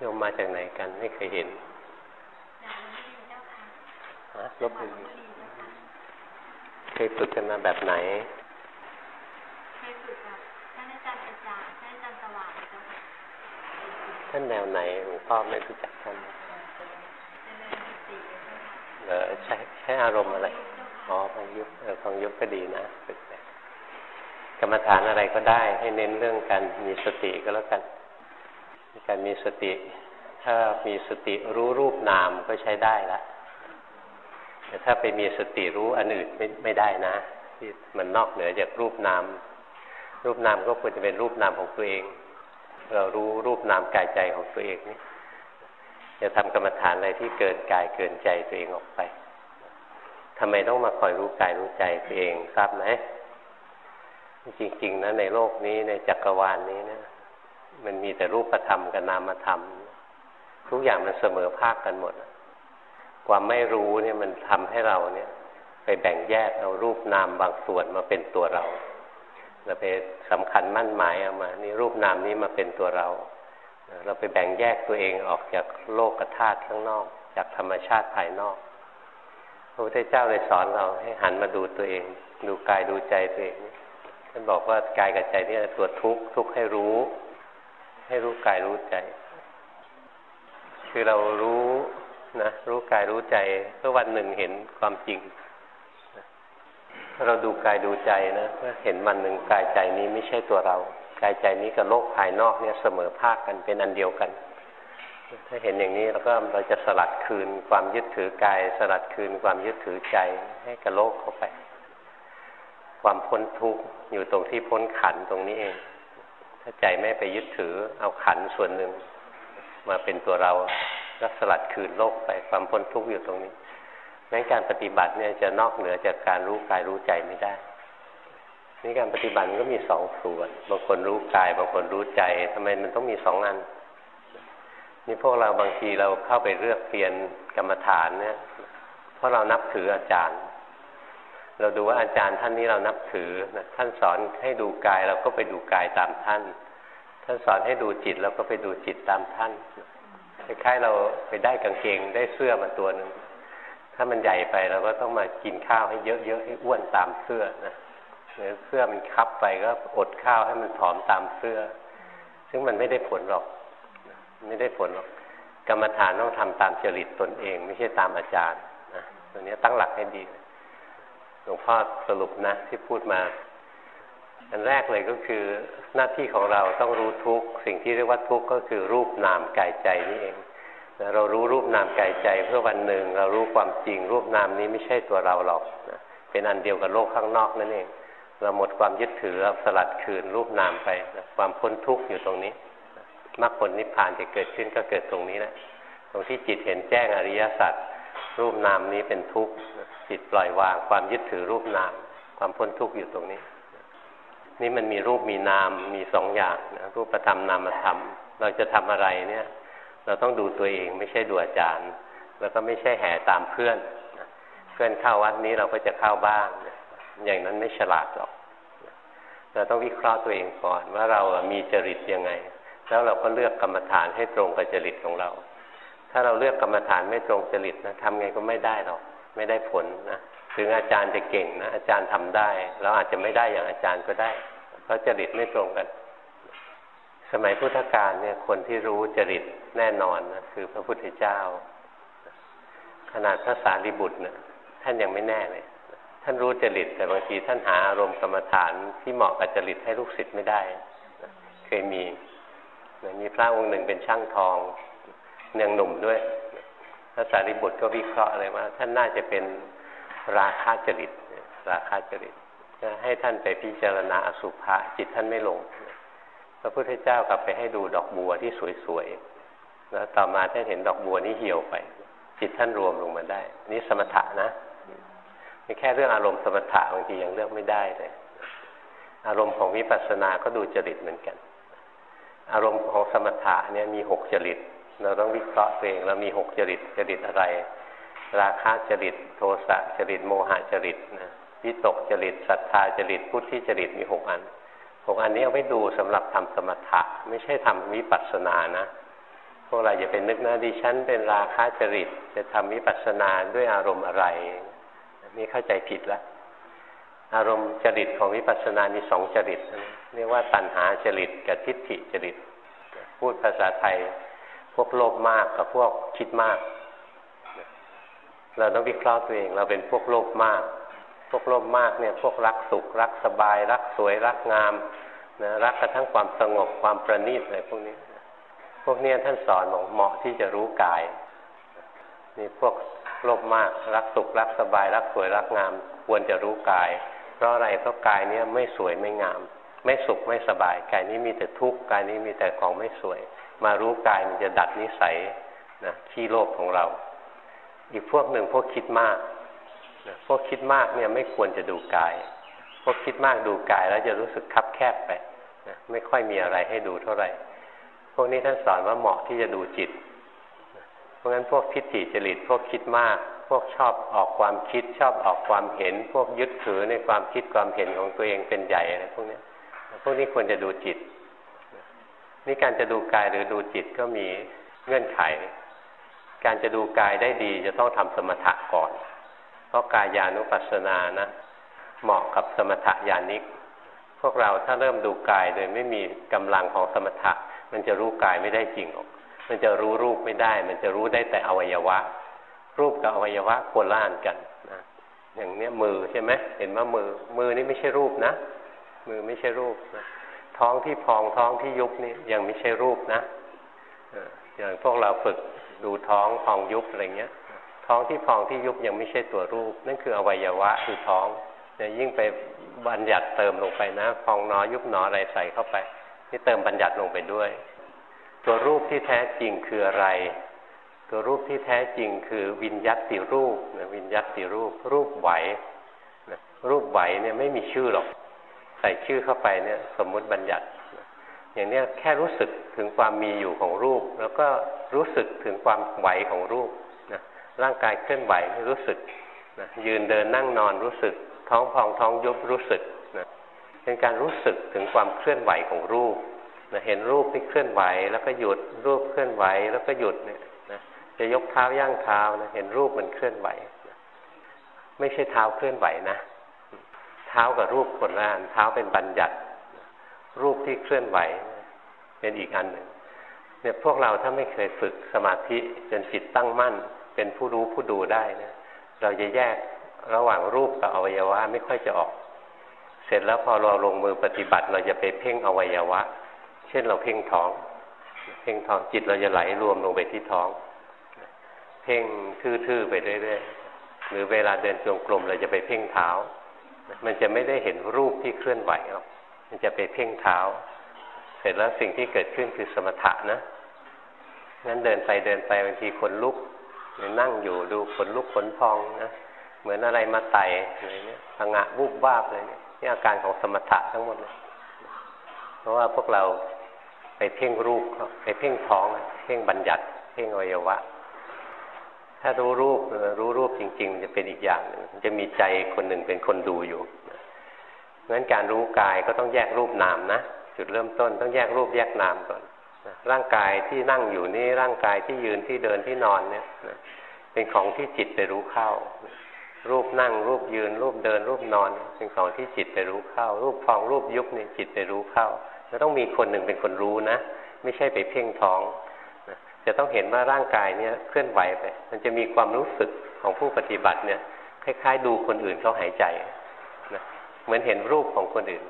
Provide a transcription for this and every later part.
โยมมาจากไหนกันไม่เคยเห็นฮะลบบุรีเคยฝึกกันมาแบบไหน เคยฝึกกับท่านอาจารย์อาจารย์ท่านอาจารย์สว่างเจ้าค่ะท่านแนวไหนหลวงพ่อไม่รู้จักท่านเออใช้ใช้อารมณ์อะไร อ๋อฟังยุบเออฟังยุบก็ดีนะฝึกกรรมฐานอะไรก็ได้ให้เน้นเรื่องการมีสติก็แล้วกัน การมีสติ ถ้ามีสติรู้รูปนามก็ใช้ได้ละแต่ถ้าไปมีสติรู้อันอื่นไม่ไม่ได้นะที่มันนอกเหนือจากรูปนาม รูปนามก็ควรจะเป็นรูปนามของตัวเอง เรารู้รูปนามกายใจของตัวเองนี่จะทำกรรมฐานอะไรที่เกินกายเกินใจตัวเองออกไปทำไมต้องมาคอยรู้กายรู้ใจตัวเองทราบไหมจริง ๆนะในโลกนี้ในจักรวาลนนี้นะ มันมีแต่รูปธรรมกับนามธรรม ทุกอย่างมันเสมอภาคกันหมด ความไม่รู้เนี่ยมันทำให้เราเนี่ย ไปแบ่งแยกเอารูปนามบางส่วนมาเป็นตัวเราเราไปสำคัญมั่นหมายเอามานี่รูปนามนี้มาเป็นตัวเรา เราไปแบ่งแยกตัวเองออกจากโลกธาตุข้างนอก จากธรรมชาติภายนอกพระพุทธเจ้าเลยสอนเราให้หันมาดูตัวเอง ดูกายดูใจตัวเองท่านบอกว่ากายกับใจนี่ตัวทุกข์ทุกข์ให้รู้ ให้รู้กายรู้ใจ คือเรารู้นะรู้กายรู้ใจเพื่อวันหนึ่งเห็นความจริง เราดูกายดูใจนะเมื่อเห็นวันหนึ่งกายใจนี้ไม่ใช่ตัวเรา กายใจนี้กับโลกภายนอกเนี่ยเสมอภาคกันเป็นอันเดียวกัน ถ้าเห็นอย่างนี้เราก็เราจะสลัดคืนความยึดถือกาย สลัดคืนความยึดถือใจให้กับโลกเข้าไป ความพ้นทุกข์อยู่ตรงที่พ้นขันตรงนี้เอง ถ้าใจไม่ไปยึดถือ เอาขันส่วนหนึ่งมาเป็นตัวเราก็สลัดคืนโลกไปความพ้นทุกข์อยู่ตรงนี้แม้การปฏิบัติเนี่ยจะนอกเหนือจากการรู้กายรู้ใจไม่ได้นี่การปฏิบัติก็มีสองส่วน บางคนรู้กาย บางคนรู้ใจทำไมมันต้องมีสองอัน นี่พวกเราบางทีเราเข้าไปเลือกเรียนกรรมฐานเนี่ย เพราะเรานับถืออาจารย์ เราดูว่าอาจารย์ท่านนี้เรานับถือนะท่านสอนให้ดูกายเราก็ไปดูกายตามท่าน ท่านสอนให้ดูจิตเราก็ไปดูจิตตามท่านคล้ายๆเราไปได้กางเกงได้เสื้อมาตัวหนึ่งถ้ามันใหญ่ไปเราก็ต้องมากินข้าวให้เยอะๆให้อ้วนตามเสื้อนะหรือเสื้อมันคับไปก็อดข้าวให้มันผอมตามเสื้อ ซึ่งมันไม่ได้ผลหรอก ไม่ได้ผลหรอก กรรมฐานต้องทำตามจริตตนเอง ไม่ใช่ตามอาจารย์นะตัวนี้ตั้งหลักให้ดีล ลวงพ่อสรุปนะที่พูดมา อันแรกเลยก็คือหน้าที่ของเราต้องรู้ทุกสิ่งที่เรียกว่าทุกก็คือรูปนามกายใจนี่เองเรารู้รูปนามกายใจเพื่อวันหนึ่ง เรารู้ความจริง รูปนามนี้ไม่ใช่ตัวเราหรอกเป็นอันเดียวกับโลกข้างนอกนั่นเอง เราหมดความยึดถือสลัดคืนรูปนามไปความพ้นทุกข์อยู่ตรงนี้มรรคผลนิพพานจะเกิดขึ้นก็เกิดตรงนี้แหละตรงที่จิตเห็นแจ้งอริยสัจ รูปนามนี้เป็นทุกข์จิตปล่อยวาง ความยึดถือรูปนาม ความพ้นทุกข์อยู่ตรงนี้ นี่มันมีรูปมีนามมีสองอย่างนะรูปธรรมนามธรรม เราจะทำอะไรเนี่ย เราต้องดูตัวเองไม่ใช่ดูอาจารย์ แล้วก็ไม่ใช่แห่ตามเพื่อนเพื่อนเข้าวัดนี้เราก็จะเข้าบ้าง อย่างนั้นไม่ฉลาดหรอกเราต้องวิเคราะห์ตัวเองก่อนว่าเรามีจริตยังไง แล้วเราก็เลือกกรรมฐานให้ตรงกับจริตของเรา ถ้าเราเลือกกรรมฐานไม่ตรงจริตนะทำไงก็ไม่ได้หรอกไม่ได้ผลนะถึงอาจารย์จะเก่งนะอาจารย์ทำได้ เราอาจจะไม่ได้อย่างอาจารย์ก็ได้ เพราะจริตไม่ตรงกัน สมัยพุทธกาลเนี่ยคนที่รู้จริตแน่นอนนะคือพระพุทธเจ้า ขนาดพระสารีบุตรเนะท่านยังไม่แน่เลยท่านรู้จริต แต่บางทีท่านหาอารมณ์กรรมฐานที่เหมาะกับจริตให้ลูกศิษย์ไม่ได้เคยมีมีพระองค์หนึ่งเป็นช่างทอง เนืองหนุ่มด้วยพระสารีบุตรก็วิเคราะห์เลยว่า ท่านน่าจะเป็นราคาจริต ราคาจริตจะให้ท่านไปพิจารณาอสุภะจิตท่านไม่ลง พระพุทธเจ้ากลับไปให้ดูดอกบัวที่สวยๆ แล้วต่อมาท่านเห็นดอกบัวนี้เหี่ยวไป จิตท่านรวมลงมาได้ นี่สมถะนะไม่แค่เรื่องอารมณ์สมถะบางทียังเลือกไม่ได้เลย อารมณ์ของวิปัสสนาก็ดูจริตเหมือนกัน อารมณ์ของสมถะเนี่ยมีหกจริต เราต้องวิเคราะห์ตัวเองเรามีหกจริตจริตอะไร ราคะจริตโทสะจริตโมหะจริตนะวิตกจริตศรัทธาจริตพุทธิจริตมีหกอันหกอันนี้เอาไว้ดูสำหรับทำสมถะไม่ใช่ทำวิปัสสนานะพวกเราอย่าเป็นนึกนะดิฉันเป็นราคะจริต จะทำวิปัสสนาด้วยอารมณ์อะไรนี่เข้าใจผิดล้วอารมณ์จริตของวิปัสสนามีสองจริตเรียกว่าตัณหาจริตกับทิฏฐิจริต พูดภาษาไทย วกโลภมากกับพวกคิดมาก เราต้องวิเคราะห์ตัวเอง เราเป็นพวกโลภมาก พวกโลภมากเนี่ย พวกรักสุข รักสบาย รักสวย รักงามนะรักกระทั่งความสงบความประณีตอะไรพวกนี้ พวกเนี้ท่านสอนบอกเหมาะที่จะรู้กายนี่พวกโลภมาก รักสุข รักสบาย รักสวย รักงาม ควรจะรู้กาย เพราะอะไรเพราะกายเนี้ยไม่สวยไม่งาม ไม่สุขไม่สบาย กายนี้มีแต่ทุกข์กายนี้มีแต่ของไม่สวย มารู้กายมันจะดัดนิสัยนะขี้โลภของเรา อีกพวกหนึ่งพวกคิดมากนะพวกคิดมากเนี่ยไม่ควรจะดูกาย พวกคิดมากดูกายแล้วจะรู้สึกคับแคบไปนะไม่ค่อยมีอะไรให้ดูเท่าไหร่ พวกนี้ท่านสอนว่าเหมาะที่จะดูจิต เพราะงั้นพวกทิฏฐิจริตพวกคิดมาก พวกชอบออกความคิดชอบออกความเห็น พวกยึดถือในความคิดความเห็นของตัวเองเป็นใหญ่อะไรพวกนี้พวกนี้ควรจะดูจิต นี่การจะดูกายหรือดูจิตก็มีเงื่อนไข การจะดูกายได้ดีจะต้องทำสมถะก่อน เพราะกายานุปัสสนานะ เหมาะกับสมถะญาณิก พวกเราถ้าเริ่มดูกายโดยไม่มีกำลังของสมถะ มันจะรู้กายไม่ได้จริงหรอก มันจะรู้รูปไม่ได้ มันจะรู้ได้แต่อวัยวะ รูปกับอวัยวะโคล่านกันนะอย่างเนี้ยมือใช่ไหมเห็นว่ามือมือนี่ไม่ใช่รูปนะ มือไม่ใช่รูปนะ ท้องที่พองท้องที่ยุบนี่ยังไม่ใช่รูปนะอย่างพวกเราฝึกดูท้องพองยุบอะไรเงี้ย ท้องที่พองที่ยุบยังไม่ใช่ตัวรูป นั่นคืออวัยวะคือท้องเนี่ยยิ่งไปบัญญัติเติมลงไปนะพองนอยุบหนออะไรใส่เข้าไป นี่เติมบัญญัติลงไปด้วย ตัวรูปที่แท้จริงคืออะไร ตัวรูปที่แท้จริงคือวิญญัติรูปนะวิญญัติรูป รูปไหวนะรูปไหวเนี่ยไม่มีชื่อหรอก ใส่ชื่อเข้าไปเนี่ย สมมุติบัญญัติ อย่างเนี้ยแค่รู้สึกถึงความมีอยู่ของรูป แล้วก็รู้สึกถึงความไหวของรูปนะร่างกายเคลื่อนไหวรู้สึกนะยืนเดินนั่งนอนรู้สึก ท้องพองท้องยุบรู้สึกนะเป็นการรู้สึกถึงความเคลื่อนไหวของรูปนะเห็นรูปที่เคลื่อนไหว แล้วก็หยุดรูปเคลื่อนไหว แล้วก็หยุดเนี่ยนะจะยกเท้าย่างเท้านะเห็นรูปมันเคลื่อนไหวนะไม่ใช่เท้าเคลื่อนไหวนะ เท้ากับรูปคนละอันเท้าเป็นบัญญัติ รูปที่เคลื่อนไหว เป็นอีกอันหนึ่งเนี่ยพวกเราถ้าไม่เคยฝึกสมาธิจนจิตตั้งมั่น เป็นผู้รู้ผู้ดูได้นะเราจะแยกระหว่างรูปกับอวัยวะไม่ค่อยจะออก เสร็จแล้วพอเราลงมือปฏิบัติ เราจะไปเพ่งอวัยวะ เช่นเราเพ่งท้อง เพ่งท้องจิตเราจะไหลรวมลงไปที่ท้อง เพ่งทื่อๆไปเรื่อยๆหรือเวลาเดินจงกรมเราจะไปเพ่งเท้า มันจะไม่ได้เห็นรูปที่เคลื่อนไหวหรอกมันจะไปเพ่งเท้า เสร็จแล้วสิ่งที่เกิดขึ้นคือสมถะนะงั้นเดินไปเดินไปบางทีคนลุกหรือนั่งอยู่ดูขนลุกขนพองนะเหมือนอะไรมาไต่อะไรเนี้ยพังะวูบวาบเลยเนี่ยนี่อาการของสมถะทั้งหมดเลยเพราะว่าพวกเราไปเพ่งรูปไปเพ่งท้อง เพ่งบัญญัติ เพ่งอวัยวะ ถ้ารู้รูปรู้รูปจริงๆจะเป็นอีกอย่างหนึ่งจะมีใจคนหนึ่งเป็นคนดูอยู่งั้นการรู้กายก็ต้องแยกรูปนามนะจุดเริ่มต้นต้องแยกรูปแยกนามก่อนร่างกายที่นั่งอยู่นี่ร่างกายที่ยืนที่เดินที่นอนเนี่ยเป็นของที่จิตไปรู้เข้า รูปนั่งรูปยืน รูปเดิน รูปนอน เป็นของที่จิตไปรู้เข้า รูปฟองรูปยุบเนี่ยจิตไปรู้เข้าจะต้องมีคนหนึ่งเป็นคนรู้นะ ไม่ใช่ไปเพ่งท้อง จะต้องเห็นว่าร่างกายเนี่ยเคลื่อนไหวไป มันจะมีความรู้สึกของผู้ปฏิบัติเนี่ยคล้าย ๆ ดูคนอื่นเขาหายใจนะเหมือนเห็นรูปของคนอื่น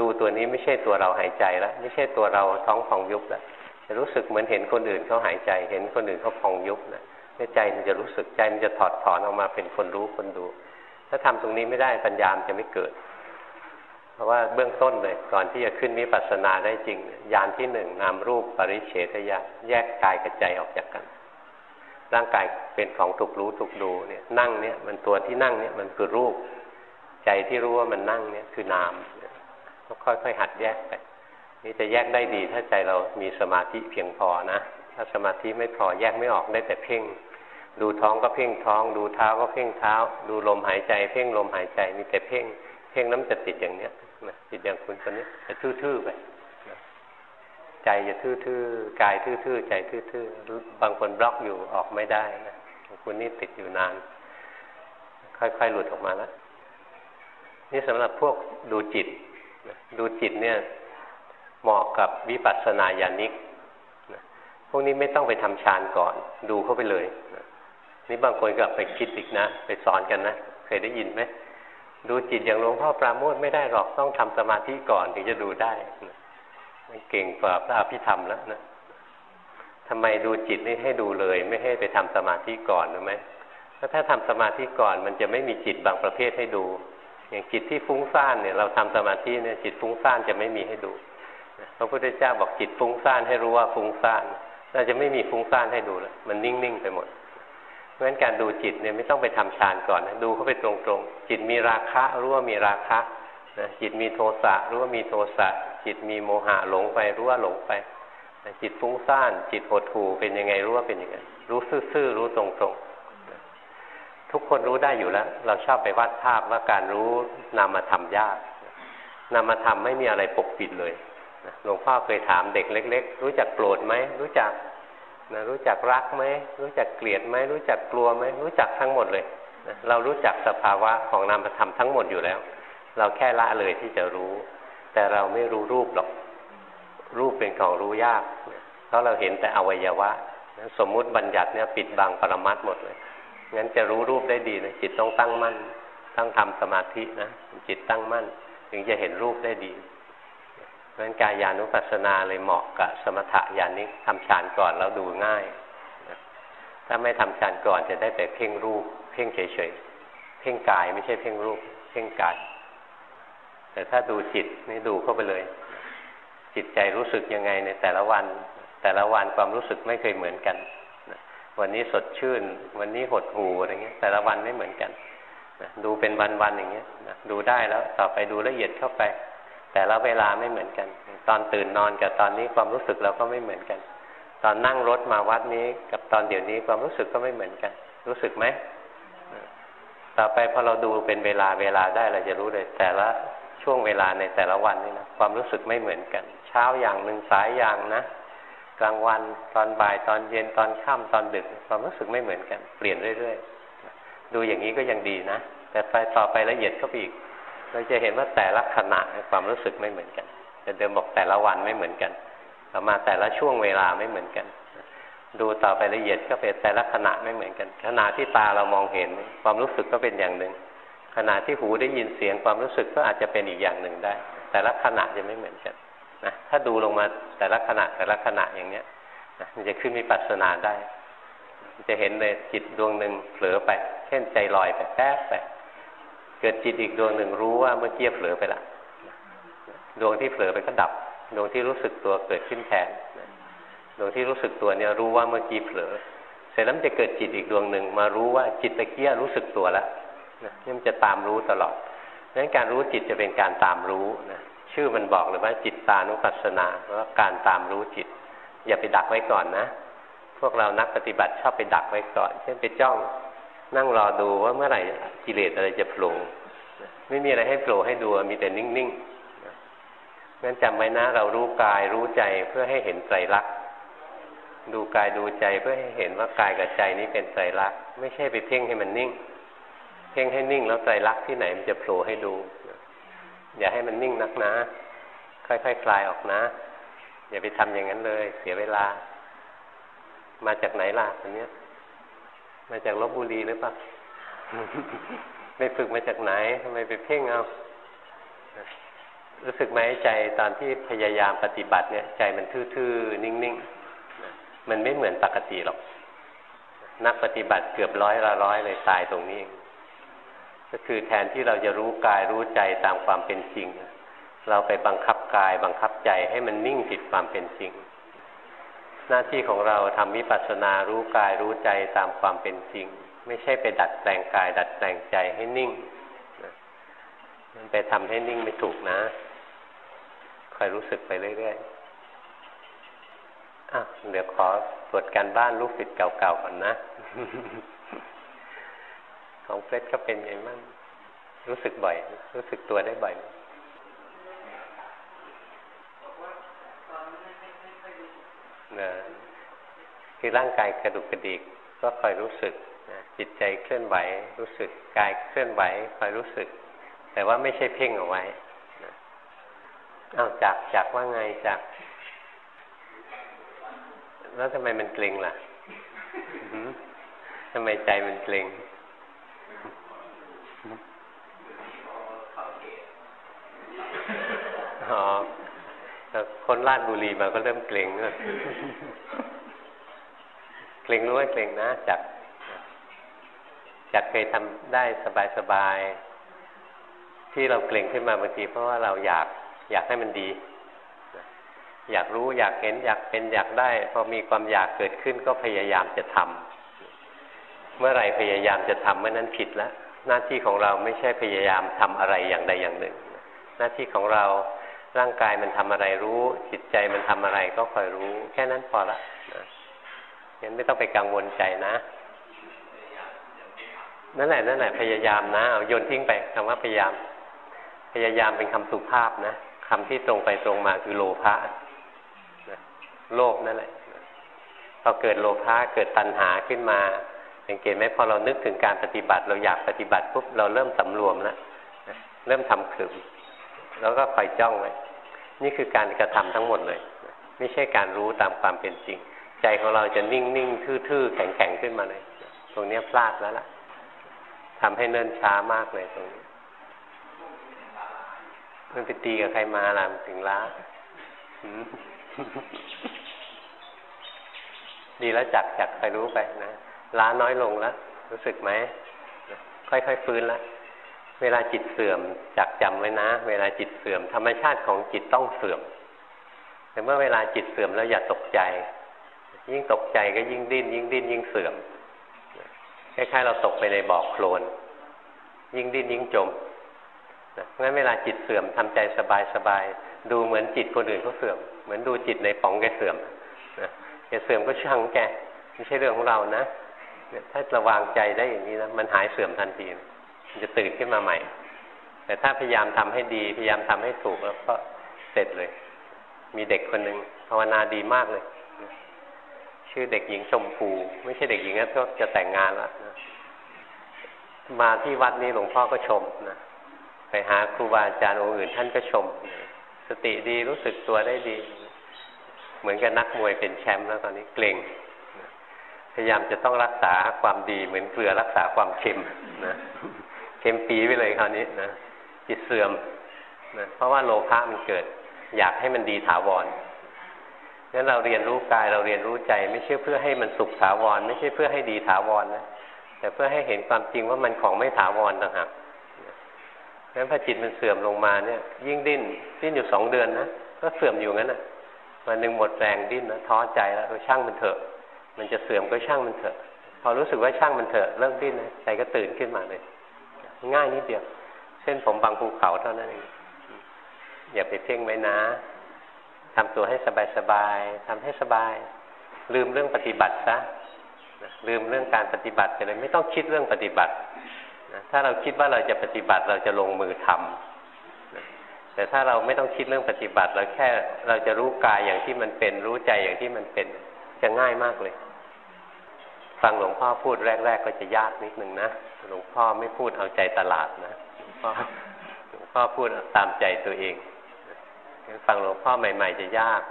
ดูตัวนี้ไม่ใช่ตัวเราหายใจแล้วไม่ใช่ตัวเราท้องฟองยุบแล้วจะรู้สึกเหมือนเห็นคนอื่นเขาหายใจ เห็นคนอื่นเขาฟองยุบนะใจมันจะรู้สึกใจมันจะถอดถอนออกมาเป็นคนรู้คนดู ถ้าทำตรงนี้ไม่ได้ปัญญามจะไม่เกิด เพราะว่าเบื้องต้นเลยก่อนที่จะขึ้นวิปัสสนาได้จริงยานที่หนึ่งนามรูปปริเฉทยะแยกกายกับใจออกจากกัน ร่างกายเป็นของถูกรู้ถูกดูเนี่ยนั่งเนี่ยมันตัวที่นั่งเนี่ยมันคือรูป ใจที่รู้ว่ามันนั่งเนี่ยคือนามต้องค่อยๆหัดแยกไปนี่จะแยกได้ดี ถ้าใจเรามีสมาธิเพียงพอนะถ้าสมาธิไม่พอแยกไม่ออกได้แต่เพ่ง ดูท้องก็เพ่งท้อง ดูเท้าก็เพ่งเท้า ดูลมหายใจ เพ่งลมหายใจมีแต่เพ่ง เพ่งน้ำจะติดอย่างเนี้ย นะติดอย่างคุณคนนี้จะทื่อๆไปใจจะทื่อๆกายทื่อๆใจทื่อๆบางคนบล็อกอยู่ออกไม่ได้นะคุณนี่ติดอยู่นาน ค่อยๆหลุดออกมาแล้วนี่สำหรับพวกดูจิต ดูจิตเนี่ยเหมาะกับวิปัสสนาญาณิกพวกนี้ไม่ต้องไปทำฌานก่อน ดูเข้าไปเลยนี่บางคนก็ไปคิดอีกนะ ไปสอนกันนะ เคยได้ยินไหม ดูจิตอย่างหลวงพ่อปราโมทไม่ได้หรอกต้องทำสมาธิก่อนถึงจะดูได้เก่งกว่าพระอภิธรรมแล้วนะทำไมดูจิตนี่ให้ดูเลย ไม่ให้ไปทำสมาธิก่อนรู้ไหมเพราะถ้าทำสมาธิก่อนมันจะไม่มีจิตบางประเภทให้ดู อย่างจิตที่ฟุ้งซ่านเนี่ยเราทำสมาธิเนี่ยจิตฟุ้งซ่านจะไม่มีให้ดูพระพุทธเจ้าบอกจิตฟุ้งซ่านให้รู้ว่าฟุ้งซ่านเราจะไม่มีฟุ้งซ่านให้ดูแล้วมันนิ่งๆไปหมด เพราะฉะนั้นการดูจิตเนี่ยไม่ต้องไปทำฌานก่อนนะดูเข้าไปตรงๆ จิตมีราคะรู้ว่ามีราคะนะจิตมีโทสะรู้ว่ามีโทสะจิตมีโมหะหลงไปรู้ว่าหลงไปนะจิตฟุ้งซ่าน จิตหดหู่เป็นยังไงรู้ว่าเป็นยังไงรู้ซื่อๆรู้ตรงๆทุกคนรู้ได้อยู่แล้ว เราชอบไปวาดภาพว่าการรู้นามธรรมยากนามธรรมไม่มีอะไรปกปิดเลยหลวงพ่อเคยถามเด็กเล็ก ๆ รู้จักโกรธไหมรู้จัก นะรู้จักรักไหมรู้จักเกลียดไหมรู้จักกลัวไหมรู้จักทั้งหมดเลยนะเรารู้จักสภาวะของนามธรรมทั้งหมดอยู่แล้ว เราแค่ละเลยที่จะรู้ แต่เราไม่รู้รูปหรอก รูปเป็นของรู้ยาก เพราะเราเห็นแต่อวัยวะสมมุติบัญญัติเนี่ยปิดบังปรมัตหมดเลยงั้นจะรู้รูปได้ดีนะจิตต้องตั้งมั่นต้องทำสมาธินะจิตตั้งมั่น ถึงจะเห็นรูปได้ดี เพราะฉะนั้นกายานุปัสสนาเลยเหมาะกับสมถะญาณิกทำฌานก่อนแล้วดูง่าย ถ้าไม่ทำฌานก่อนจะได้แต่เพ่งรูป เพ่งเฉยๆ เพ่งกายไม่ใช่เพ่งรูป เพ่งกาย แต่ถ้าดูจิตนี่ดูเข้าไปเลย จิตใจรู้สึกยังไงในแต่ละวัน แต่ละวันความรู้สึกไม่เคยเหมือนกันวันนี้สดชื่น วันนี้หดหูอะไรเงี้ย แต่ละวันไม่เหมือนกันดูเป็นวันๆอย่างเงี้ยดูได้แล้วต่อไปดูละเอียดเข้าไป แต่ละเวลาไม่เหมือนกัน ตอนตื่นนอนกับตอนนี้ความรู้สึกเราก็ไม่เหมือนกัน ตอนนั่งรถมาวัดนี้ กับตอนเดี๋ยวนี้ความรู้สึกก็ไม่เหมือนกัน รู้สึกไหมต่อไปพอเราดูเป็นเวลาเวลาได้เราจะรู้เลย แต่ละช่วงเวลาในแต่ละวันนี่นะความรู้สึกไม่เหมือนกัน เช้าอย่างหนึ่งสายอย่างนะกลางวันตอนบ่ายตอนเย็นตอนค่ำตอนดึก ความรู้สึกไม่เหมือนกัน เปลี่ยนเรื่อยๆดูอย่างนี้ก็ยังดีนะแต่ไปต่อไปละเอียดเข้าไปอีก เราจะเห็นว่าแต่ละขณะความรู้สึกไม่เหมือนกันแต่เดิมบอกแต่ละวันไม่เหมือนกันต่อมาแต่ละช่วงเวลาไม่เหมือนกัน ดูต่อไปละเอียดก็เป็นแต่ละขณะไม่เหมือนกัน ขณะที่ตาเรามองเห็นความรู้สึกก็เป็นอย่างหนึ่ง ขณะที่หูได้ยินเสียงความรู้สึกก็อาจจะเป็นอีกอย่างหนึ่งได้ แต่ละขณะจะไม่เหมือนกันนะถ้าดูลงมาแต่ละขณะแต่ละขณะอย่างเนี้ยนะมันจะขึ้นมีปัสนาได้ จะเห็นเลยจิตดวงหนึ่งเผลอไป เช่นใจลอยไปแป๊บไป เกิดจิตอีกดวงหนึ่งรู้ว่าเมื่อกี้เผลอไปละดวงที่เผลอไปก็ดับ ดวงที่รู้สึกตัวเกิดขึ้นแทนดวงที่รู้สึกตัวเนี่ยรู้ว่าเมื่อกี้เผลอ เสร็จแล้วจะเกิดจิตอีกดวงหนึ่งมารู้ว่าจิตตะเกียรู้สึกตัวแล้วนี่มันจะตามรู้ตลอดดังนั้นการรู้จิตจะเป็นการตามรู้นะชื่อมันบอกเลยว่าจิตตานุปัสสนาว่าการตามรู้จิต อย่าไปดักไว้ก่อนนะ พวกเรานักปฏิบัติชอบไปดักไว้ก่อน เช่นไปจ้อง นั่งรอดูว่าเมื่อไหร่กิเลสอะไรจะโผล่ไม่มีอะไรให้โผล่ให้ดูมีแต่นิ่งๆงั้นจำไว้นะ เรารู้กายรู้ใจเพื่อให้เห็นไตรลักษณ์ดูกายดูใจเพื่อให้เห็นว่ากายกับใจนี้เป็นไตรลักษณ์ไม่ใช่ไปเพ่งให้มันนิ่ง เพ่งให้นิ่งแล้วไตรลักษณ์ที่ไหนมันจะโผล่ให้ดู อย่าให้มันนิ่งนักนะ ค่อยๆคคลายออกนะ อย่าไปทำอย่างนั้นเลย เสียเวลา มาจากไหนล่ะอันเนี้ย มาจากลบบุรีหรือเปล่าไปฝึกมาจากไหนทำไมไปเพ่งเอา รู้สึกไหมใจตอนที่พยายามปฏิบัติเนี่ย ใจมันทื่อๆ นิ่งๆ มันไม่เหมือนปกติหรอก นักปฏิบัติเกือบร้อยละร้อยเลยตายตรงนี้เองก็คือแทนที่เราจะรู้กายรู้ใจตามความเป็นจริง เราไปบังคับกายบังคับใจให้มันนิ่งผิดความเป็นจริง หน้าที่ของเราทำวิปัสสนารู้กายรู้ใจตามความเป็นจริง ไม่ใช่ไปดัดแปลงกาย ดัดแปลงใจให้นิ่งมันไปทำให้นิ่งไม่ถูกนะคอยรู้สึกไปเรื่อยๆอะเดี๋ยวขอตรวจการบ้านลูกศิษย์เก่าๆก่อนนะ ของเฟรดก็เป็นไงมั่งรู้สึกบ่อย รู้สึกตัวได้บ่อย คือร่างกายกระดุกกระดิกก็คอยรู้สึกนะจิตใจเคลื่อนไหวรู้สึกกายเคลื่อนไหวคอยรู้สึก แต่ว่าไม่ใช่เพ่งเอาไว้เอาจากจากว่าไงจาก แล้วทำไมมันเกร็งล่ะทำไมใจมันเกร็งอ๋อ คนลาดบุรีมาก็เริ่มเกรงเลยเกรงรู้ว่าเกรงนะจากจากเคยทำได้สบายๆที่เราเกรงขึ้นมาบางทีเพราะว่าเราอยากอยากให้มันดี อยากรู้อยากเห็นอยากเป็นอยากได้ พอมีความอยากเกิดขึ้นก็พยายามจะทำเมื่อไหร่พยายามจะทำเมื่อนั้นผิดแล้วหน้าที่ของเราไม่ใช่พยายามทำอะไรอย่างใดอย่างหนึ่ง หน้าที่ของเรา ร่างกายมันทำอะไรรู้ จิตใจมันทำอะไรก็คอยรู้ แค่นั้นพอละงั้นไม่ต้องไปกังวลใจนะนั่นแหละนั่นแหละพยายามนะเอาโยนทิ้งไปคำว่าพยายาม พยายามเป็นคำสุภาพนะคำที่ตรงไปตรงมาคือโลภะนะโลภนั่นแหละพอเกิดโลภะเกิดตัณหาขึ้นมาสังเกตไหมพอเรานึกถึงการปฏิบัติ เราอยากปฏิบัติปุ๊บเราเริ่มสำรวมแล้วเริ่มทำขืมแล้วก็คอยจ้องไว้ นี่คือการกระทำทั้งหมดเลย ไม่ใช่การรู้ตามความเป็นจริง ใจของเราจะนิ่งนิ่งทื่อๆ แข็งแข็งขึ้นมาเลย ตรงนี้พลาดแล้วล่ะทำให้เนิ่นช้ามากเลยตรงนี้มันไปตีกับใครมาล่ะถึงล้าดีแล้วจักจักไปรู้ไปนะล้าน้อยลงแล้วรู้สึกไหมค่อยๆฟื้นแล้ว เวลาจิตเสื่อมจักจำไว้นะ เวลาจิตเสื่อมธรรมชาติของจิตต้องเสื่อม แต่เมื่อเวลาจิตเสื่อมแล้วอย่าตกใจ ยิ่งตกใจก็ยิ่งดิ้น ยิ่งดิ้นยิ่งเสื่อมคล้ายๆเราตกไปในบ่อโคลน ยิ่งดิ้นยิ่งจมนะงั้นเวลาจิตเสื่อมทำใจสบายๆดูเหมือนจิตคนอื่นเขาเสื่อม เหมือนดูจิตในป๋องแกเสื่อมนะแกเสื่อมก็ช่างแกไม่ใช่เรื่องของเรานะถ้าระวางใจได้อย่างนี้นะมันหายเสื่อมทันทีนะ จะตื่นขึ้นมาใหม่ แต่ถ้าพยายามทำให้ดี พยายามทำให้ถูกแล้วก็เสร็จเลย มีเด็กคนหนึ่งภาวนาดีมากเลย ชื่อเด็กหญิงชมพูไม่ใช่เด็กหญิงนะก็จะแต่งงานแล้วนะมาที่วัดนี้หลวงพ่อก็ชมนะไปหาครูบาอาจารย์องค์อื่นท่านก็ชม สติดีรู้สึกตัวได้ดี เหมือนกับนักมวยเป็นแชมป์แล้วตอนนี้เกรงพยายามจะต้องรักษาความดีเหมือนเกลือรักษาความเค็มนะ เค็มปีไปเลยคราวนี้นะจิตเสื่อมนะเพราะว่าโลภะมันเกิด อยากให้มันดีถาวรงั้นเราเรียนรู้กายเราเรียนรู้ใจ ไม่ใช่เพื่อให้มันสุขถาวร ไม่ใช่เพื่อให้ดีถาวรนะแต่เพื่อให้เห็นความจริงว่ามันของไม่ถาวรต่างหากงั้นพอจิตมันเสื่อมลงมาเนี่ย ยิ่งดิ้นดิ้นอยู่สองเดือนนะก็เสื่อมอยู่งั้นนะวันหนึ่งหมดแรงดิ้นนะท้อใจแล้วช่างมันเถอะ มันจะเสื่อมก็ช่างมันเถอะ พอรู้สึกว่าช่างมันเถอะเลิกดิ้นนะใจก็ตื่นขึ้นมาเลย ง่ายนิดเดียว เส้นผมบางภูเขาเท่านั้นเองอย่าไปเพ่งไว้นะทำตัวให้สบายสบายทำให้สบาย ลืมเรื่องปฏิบัติซะลืมเรื่องการปฏิบัติไปเลยไม่ต้องคิดเรื่องปฏิบัติถ้าเราคิดว่าเราจะปฏิบัติเราจะลงมือทำแต่ถ้าเราไม่ต้องคิดเรื่องปฏิบัติ เราแค่เราจะรู้กายอย่างที่มันเป็น รู้ใจอย่างที่มันเป็นจะง่ายมากเลย ฟังหลวงพ่อพูดแรก ๆ ก็จะยากนิดหนึ่งนะ หลวงพ่อไม่พูดเอาใจตลาดนะหลวงพ่อพูดตามใจตัวเองฟังหลวงพ่อใหม่ ๆ จะยาก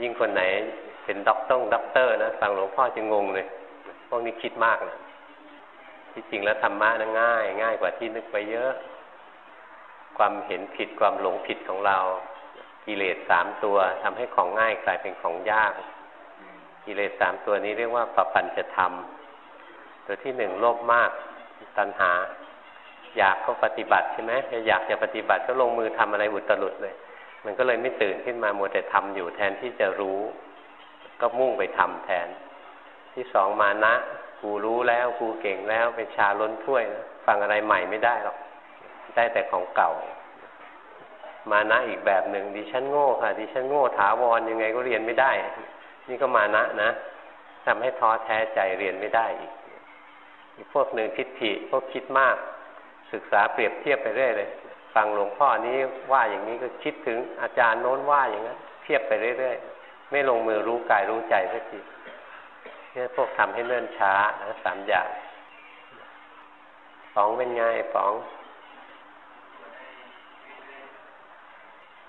ยิ่งคนไหนเป็นด็อกต้องด็อกเตอร์นะฟังหลวงพ่อจะงงเลยพวกนี้คิดมากนะที่จริงแล้วธรรมะนะง่าย ง่ายกว่าที่นึกไปเยอะ ความเห็นผิดความหลงผิดของเรา กิเลสสามตัวทำให้ของง่ายกลายเป็นของยาก กิเลสสามตัวนี้เรียกว่าปปัญจะทำ ตัวที่หนึ่งโลภมากตัณหา อยากก็ปฏิบัติใช่ไหมอยากจะปฏิบัติก็ลงมือทำอะไรอุตรุดเลย มันก็เลยไม่ตื่นขึ้นมามัวแต่ทำอยู่แทนที่จะรู้ ก็มุ่งไปทำแทน ที่สองมานะกูรู้แล้วกูเก่งแล้วเป็นชาล้นถ้วยนะฟังอะไรใหม่ไม่ได้หรอกได้แต่ของเก่า มานะอีกแบบหนึ่งดิฉันโง่ค่ะ ดิฉันโง่ถาวรยังไงก็เรียนไม่ได้ นี่ก็มานะนะทำให้ท้อแท้ใจเรียนไม่ได้อีก อีกพวกหนึ่งทิฏฐิพวกคิดมาก ศึกษาเปรียบเทียบไปเรื่อยเลยฟังหลวงพ่อนี้ว่าอย่างนี้ก็คิดถึงอาจารย์โน้นว่าอย่างนั้นเทียบไปเรื่อยๆไม่ลงมือรู้กายรู้ใจสักทีเนี่ยพวกทำให้เนิ่นช้านะสามอย่างสองเป็นไงสอง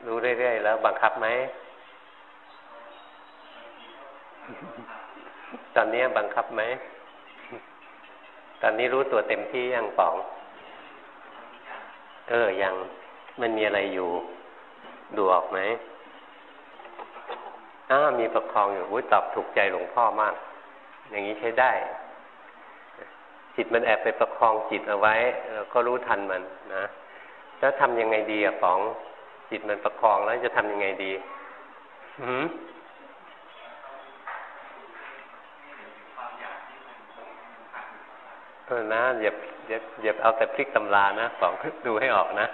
รู้เรื่อยๆแล้วบังคับไหมตอนนี้บังคับไหม ตอนนี้รู้ตัวเต็มที่ยังป๋องเออยังมันมีอะไรอยู่ ดูออกไหมอ้ามีประคองอยู่อุ้ยตอบถูกใจหลวงพ่อมาก อย่างนี้ใช้ได้ จิตมันแอบไปประคองจิตเอาไว้แล้วก็รู้ทันมันนะแล้วทำยังไงดีอะป๋อง จิตมันประคองแล้วจะทำยังไงดีหืม ออนะอย่าอย่าอย่าเอาแต่พลิกตำรานะป๋องดูให้ออกนะ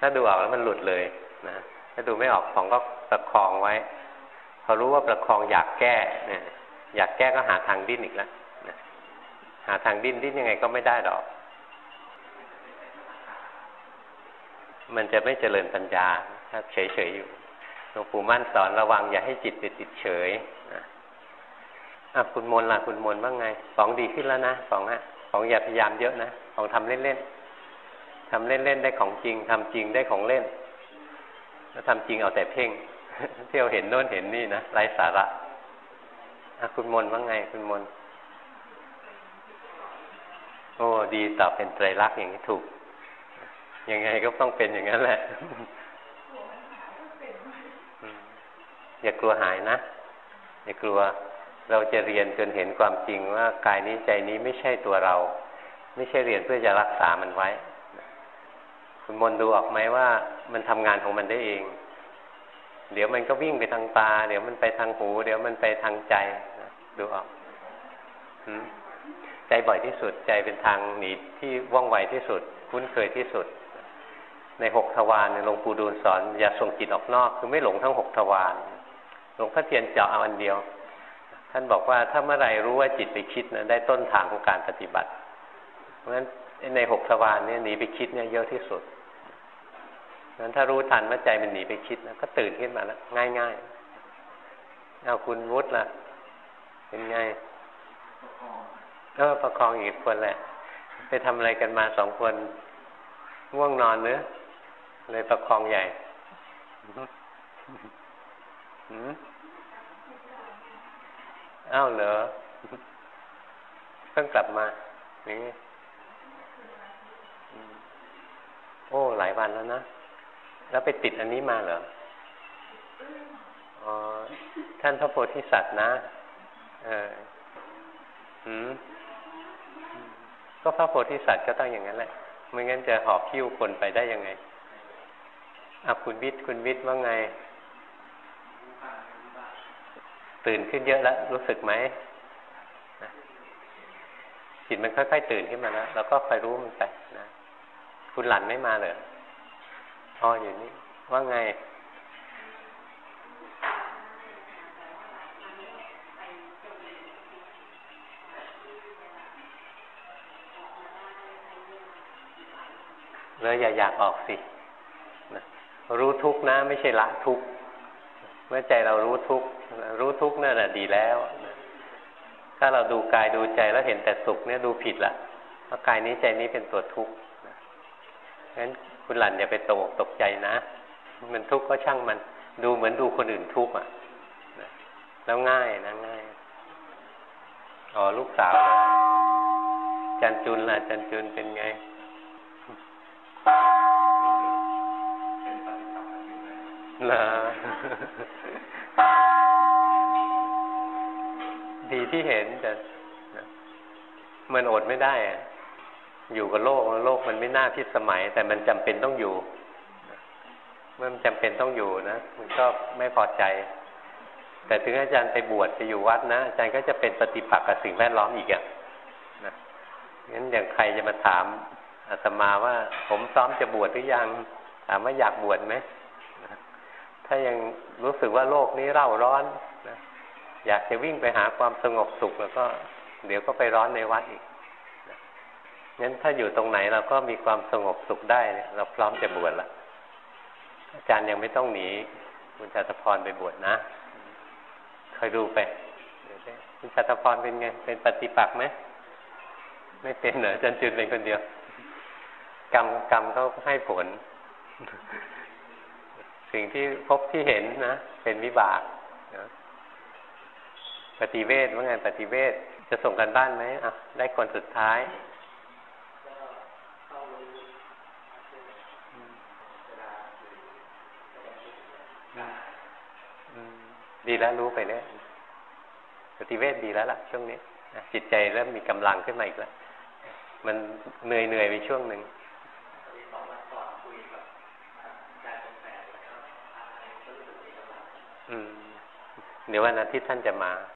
ถ้าดูออกแล้วมันหลุดเลยนะถ้าดูไม่ออกป๋องก็ประคองไว้ พอรู้ว่าประคองอยากแก้เนี่ย อยากแก้ก็หาทางดิ้นอีกแล้วนะหาทางดิ้นดิ้นยังไงก็ไม่ได้ดอก มันจะไม่เจริญปัญญา ถ้าเฉยๆอยู่หลวงปู่มั่นสอนระวังอย่าให้จิตไปติดเฉยนะ อะคุณมนล่ะคุณมนว่าไงสองดีขึ้นแล้วนะสองฮะสองอย่าพยายามเยอะนะสองทำเล่นๆทำเล่นๆได้ของจริงทำจริงได้ของเล่น แล้วทำจริงเอาแต่เพ่งเที่ยวเห็นโน่นเห็นนี่นะไร้สาระอะคุณมนว่าไง คุณมนโอ้ดีตอบเป็นไตรลักษณ์อย่างนี้ถูก ยังไงก็ต้องเป็นอย่างนั้นแหละอย่ากลัวหายนะ อย่ากลัว เราจะเรียนจนเห็นความจริงว่ากายนี้ใจนี้ไม่ใช่ตัวเรา ไม่ใช่เรียนเพื่อจะรักษามันไว้ คุณมนดูออกไหมว่ามันทำงานของมันได้เอง เดี๋ยวมันก็วิ่งไปทางตา เดี๋ยวมันไปทางหู เดี๋ยวมันไปทางใจดูออกใจบ่อยที่สุดใจเป็นทางหนีที่ว่องไวที่สุด คุ้นเคยที่สุด ในหกทวารหลวงปู่ดูลสอนอย่าส่งจิตออกนอก คือไม่หลงทั้งหกทวารหลวงพ่อเทียนเจาะเอาอันเดียว ท่านบอกว่าถ้าเมื่อไรรู้ว่าจิตไปคิดนะได้ต้นทางของการปฏิบัติ เพราะฉะนั้นในหกทวารเนี่ยหนีไปคิดเนี่ยเยอะที่สุดนั้นถ้ารู้ทันว่าใจมันหนีไปคิดนะก็ตื่นขึ้นมาแล้วง่ายๆเอาคุณวุฒิล่ะ เป็นไงเออประคองอีกคนแหละ ไปทำอะไรกันมาสองคนง่วงนอนเนื้อเลยประคองใหญ่ อ้าวเหรอเพิ่งกลับมานี่โอ้ หลายวันแล้วนะ แล้วไปติดอันนี้มาเหรออ๋อท่านพระโพธิสัตว์นะ เออหืมก็พระโพธิสัตว์ก็ต้องอย่างนั้นแหละไม่งั้นจะหอบพิ้วคนไปได้ยังไงอาคุณวิทย์คุณวิทย์ว่าไง ตื่นขึ้นเยอะแล้วรู้สึกไหมจิตมันค่อยๆตื่นขึ้นมาแล้วเราก็คอยรู้มันไปนะคุณหลันไม่มาเลยอ๋ออยู่นี่ว่าไงเลยอย่าอยากออกสินะรู้ทุกนะ ไม่ใช่ละทุก เมื่อใจเรารู้ทุกรู้ทุกนั่นแหะดีแล้ว ถ้าเราดูกายดูใจแล้วเห็นแต่สุขเนี่ยดูผิดละเพราะกายนี้ใจนี้เป็นตัวทุกข์งั้นคุณหลันอย่าไปตกตกใจนะ มันทุกข์ก็ช่างมัน ดูเหมือนดูคนอื่นทุกข์อะแล้วง่ายนะง่าย อ๋อลูกสาว จันจุนล่ะ จันจุนเป็นไง นะดีที่เห็นแต่มันอดไม่ได้อยู่กับโลกโลกมันไม่น่าพิสมัย แต่มันจำเป็นต้องอยู่ เมื่อมันจำเป็นต้องอยู่นะมันก็ไม่พอใจ แต่ถึงอาจารย์ไปบวชไปอยู่วัดนะอาจารย์ก็จะเป็นปฏิปักษ์กับสิ่งแวดล้อมอีกอะนะงั้นอย่างใครจะมาถามอาตมาว่า ผมซ้อมจะบวชหรือยัง ถามว่าอยากบวชไหม ถ้ายังรู้สึกว่าโลกนี้เร่าร้อนนะอยากจะวิ่งไปหาความสงบสุขแล้วก็ เดี๋ยวก็ไปร้อนในวัดอีกงั้นถ้าอยู่ตรงไหนเราก็มีความสงบสุขได้เราพร้อมจะบวชละอาจารย์ยังไม่ต้องหนีคุณจตุพรไปบวชนะคอยดูไปคุณชัตพรเป็นไง เป็นปฏิปักษ์ไหมไม่เป็นเหรอจันจุนเป็นคนเดียว กรรมกรรมเขาให้ผล สิ่งที่พบที่เห็นนะ เป็นวิบากนะปฏิเวทว่าไงปฏิเวทจะส่งกันบ้านไหมอะ ได้คนสุดท้ายดีแล้วรู้ไปเนี่ยปฏิเวทดีแล้วล่ะ ช่วงนี้จิตใจเริ่มมีกำลังขึ้นมาอีกแล้ว มันเหนื่อยเหนื่อยไปช่วงหนึ่ง เดี๋ยววันอาทิตย์ท่านจะมา